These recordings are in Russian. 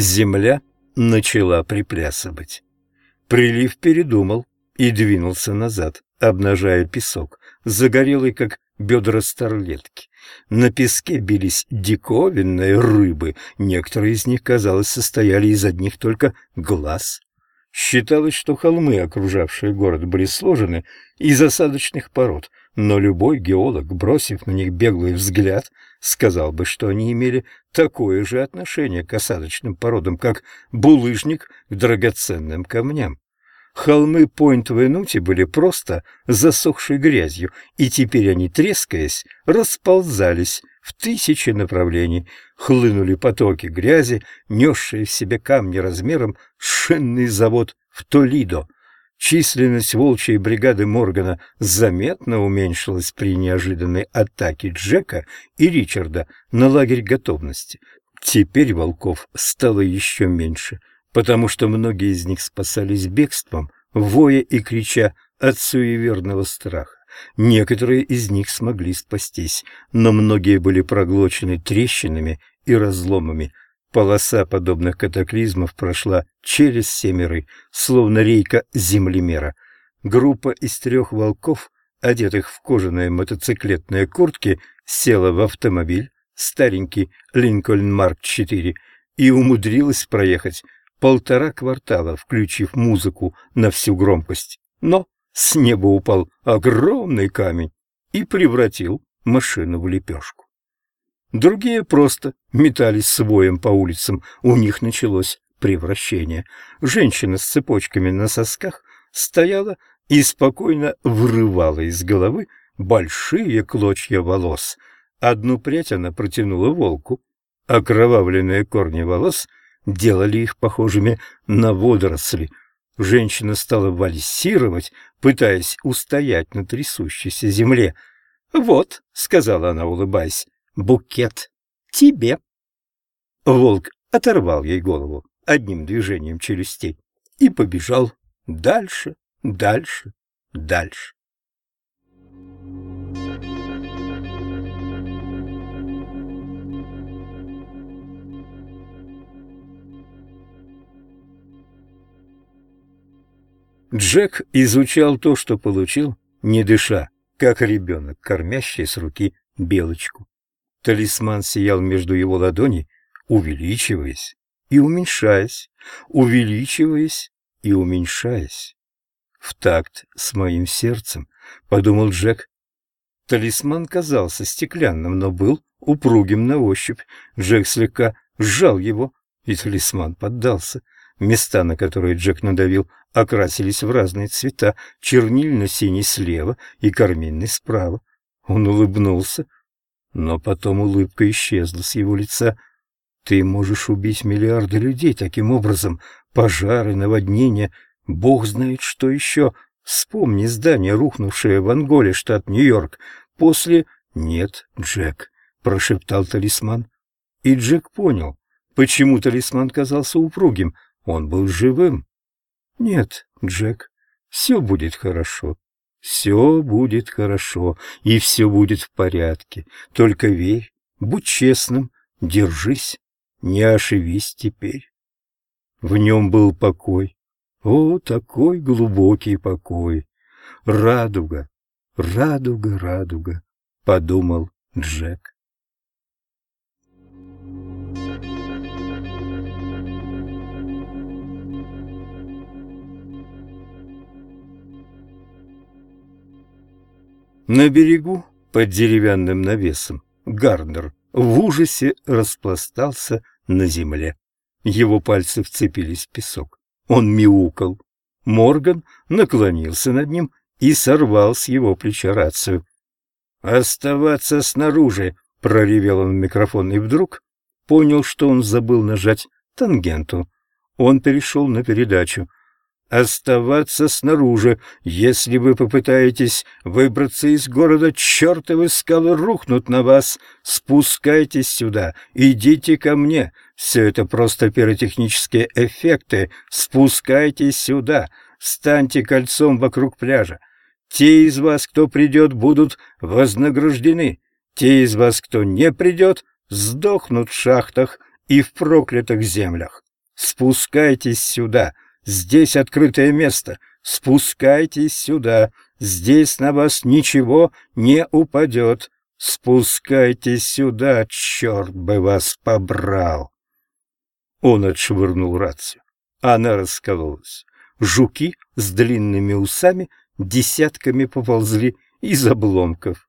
Земля начала приплясывать. Прилив передумал и двинулся назад, обнажая песок, загорелый, как бедра старлетки. На песке бились диковинные рыбы, некоторые из них, казалось, состояли из одних только глаз. Считалось, что холмы, окружавшие город, были сложены из осадочных пород, но любой геолог, бросив на них беглый взгляд, сказал бы, что они имели такое же отношение к осадочным породам, как булыжник к драгоценным камням. Холмы Пойнт-Венути были просто засохшей грязью, и теперь они, трескаясь, расползались в тысячи направлений. Хлынули потоки грязи, несшие в себе камни размером с шинный завод в Толидо. Численность волчьей бригады Моргана заметно уменьшилась при неожиданной атаке Джека и Ричарда на лагерь готовности. Теперь волков стало еще меньше, потому что многие из них спасались бегством, воя и крича от суеверного страха. Некоторые из них смогли спастись, но многие были проглочены трещинами и разломами. Полоса подобных катаклизмов прошла через семеры, словно рейка землемера. Группа из трех волков, одетых в кожаные мотоциклетные куртки, села в автомобиль, старенький Линкольн Марк-4, и умудрилась проехать полтора квартала, включив музыку на всю громкость. Но с неба упал огромный камень и превратил машину в лепешку. Другие просто метались с воем по улицам, у них началось превращение. Женщина с цепочками на сосках стояла и спокойно вырывала из головы большие клочья волос. Одну прядь она протянула волку. Окровавленные корни волос делали их похожими на водоросли. Женщина стала вальсировать, пытаясь устоять на трясущейся земле. «Вот», — сказала она, улыбаясь, букет тебе. Волк оторвал ей голову одним движением челюстей и побежал дальше, дальше, дальше. Джек изучал то, что получил, не дыша, как ребенок, кормящий с руки белочку. Талисман сиял между его ладоней, увеличиваясь и уменьшаясь, увеличиваясь и уменьшаясь. В такт с моим сердцем, подумал Джек. Талисман казался стеклянным, но был упругим на ощупь. Джек слегка сжал его, и талисман поддался. Места, на которые Джек надавил, окрасились в разные цвета, чернильно-синий слева и карминный справа. Он улыбнулся, но потом улыбка исчезла с его лица. Ты можешь убить миллиарды людей таким образом. Пожары, наводнения, бог знает что еще. Вспомни здание, рухнувшее в Анголе, штат Нью-Йорк. После... Нет, Джек, прошептал талисман. И Джек понял, почему талисман казался упругим. Он был живым. Нет, Джек, все будет хорошо. Все будет хорошо, и все будет в порядке. Только верь, будь честным, держись, не ошибись теперь. В нем был покой. О, такой глубокий покой! Радуга, радуга, радуга, подумал Джек. На берегу, под деревянным навесом, Гарнер в ужасе распластался на земле. Его пальцы вцепились в песок. Он мяукал. Морган наклонился над ним и сорвал с его плеча рацию. «Оставаться снаружи!» — проревел он в микрофон и вдруг понял, что он забыл нажать тангенту. Он перешел на передачу оставаться снаружи. Если вы попытаетесь выбраться из города, чертовы скалы рухнут на вас. Спускайтесь сюда, идите ко мне. Все это просто пиротехнические эффекты. Спускайтесь сюда, встаньте кольцом вокруг пляжа. Те из вас, кто придет, будут вознаграждены. Те из вас, кто не придет, сдохнут в шахтах и в проклятых землях. Спускайтесь сюда! Здесь открытое место! Спускайтесь сюда! Здесь на вас ничего не упадет! Спускайтесь сюда, черт бы вас побрал!» Он отшвырнул рацию. Она раскололась. Жуки с длинными усами десятками поползли из обломков.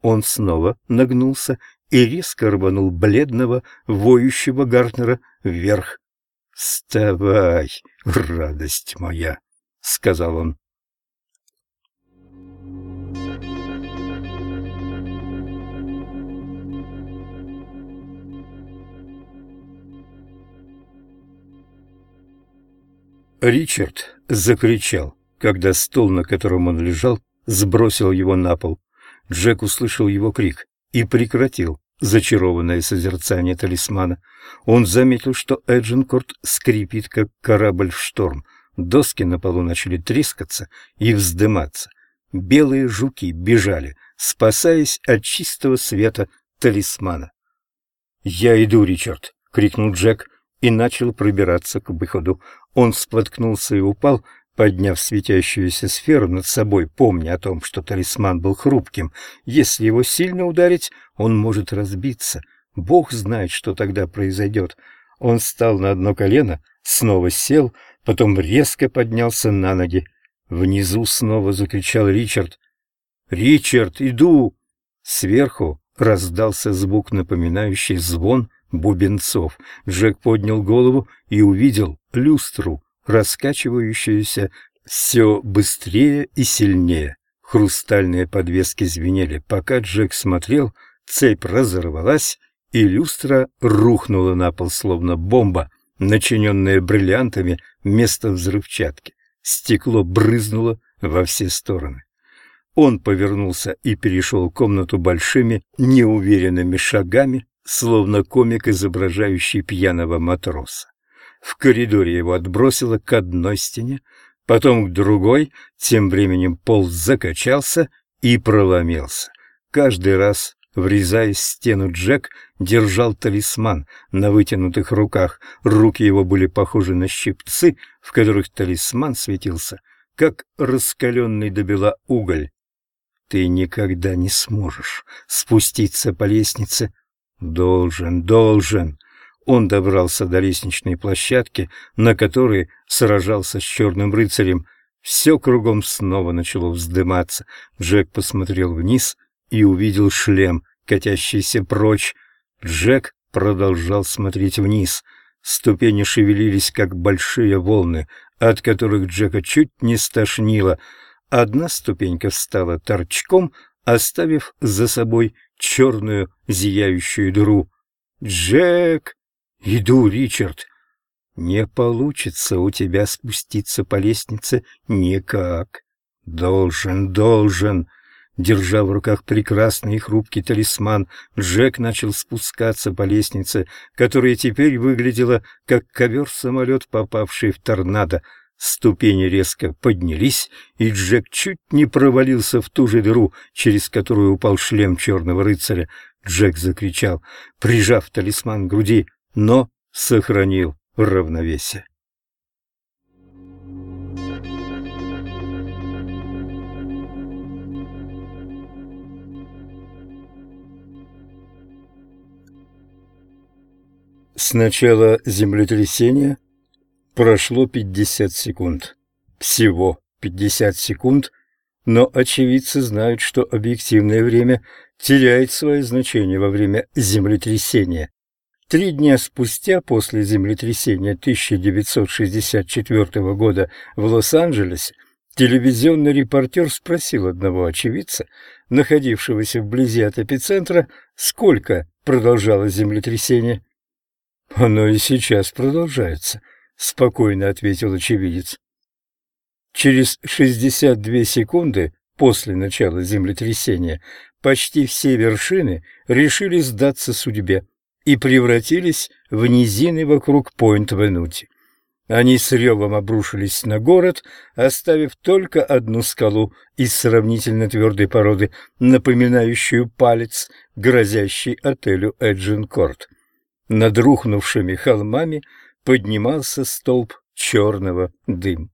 Он снова нагнулся и резко рванул бледного, воющего Гартнера вверх. «Вставай, радость моя!» — сказал он. Ричард закричал, когда стол, на котором он лежал, сбросил его на пол. Джек услышал его крик и прекратил зачарованное созерцание талисмана. Он заметил, что Эджинкорт скрипит, как корабль в шторм. Доски на полу начали трескаться и вздыматься. Белые жуки бежали, спасаясь от чистого света талисмана. «Я иду, Ричард!» — крикнул Джек и начал пробираться к выходу. Он споткнулся и упал, подняв светящуюся сферу над собой, помня о том, что талисман был хрупким. Если его сильно ударить, он может разбиться. Бог знает, что тогда произойдет. Он встал на одно колено, снова сел, потом резко поднялся на ноги. Внизу снова закричал Ричард. «Ричард, иду!» Сверху раздался звук, напоминающий звон бубенцов. Джек поднял голову и увидел люстру, раскачивающуюся все быстрее и сильнее. Хрустальные подвески звенели. Пока Джек смотрел, цепь разорвалась, и люстра рухнула на пол, словно бомба, начиненная бриллиантами вместо взрывчатки. Стекло брызнуло во все стороны. Он повернулся и перешел комнату большими, неуверенными шагами, словно комик, изображающий пьяного матроса. В коридоре его отбросило к одной стене, потом к другой, тем временем пол закачался и проломился. Каждый раз, врезаясь в стену, Джек держал талисман на вытянутых руках. Руки его были похожи на щипцы, в которых талисман светился, как раскаленный до бела уголь. Ты никогда не сможешь спуститься по лестнице Должен, должен. Он добрался до лестничной площадки, на которой сражался с черным рыцарем. Все кругом снова начало вздыматься. Джек посмотрел вниз и увидел шлем, катящийся прочь. Джек продолжал смотреть вниз. Ступени шевелились, как большие волны, от которых Джека чуть не стошнило. Одна ступенька встала торчком, оставив за собой черную зияющую дыру. «Джек!» «Иду, Ричард!» «Не получится у тебя спуститься по лестнице никак. Должен, должен!» Держа в руках прекрасный и хрупкий талисман, Джек начал спускаться по лестнице, которая теперь выглядела как ковер-самолет, попавший в торнадо. Ступени резко поднялись, и Джек чуть не провалился в ту же дыру, через которую упал шлем черного рыцаря. Джек закричал, прижав талисман к груди, но сохранил равновесие. Сначала землетрясение Прошло 50 секунд. Всего 50 секунд, но очевидцы знают, что объективное время теряет свое значение во время землетрясения. Три дня спустя после землетрясения 1964 года в Лос-Анджелесе телевизионный репортер спросил одного очевидца, находившегося вблизи от эпицентра, сколько продолжалось землетрясение. Оно и сейчас продолжается –— спокойно ответил очевидец. Через 62 секунды после начала землетрясения почти все вершины решили сдаться судьбе и превратились в низины вокруг Пойнт-Венути. Они с ревом обрушились на город, оставив только одну скалу из сравнительно твердой породы, напоминающую палец, грозящий отелю Эджинкорт. Над рухнувшими холмами поднимался столб черного дыма.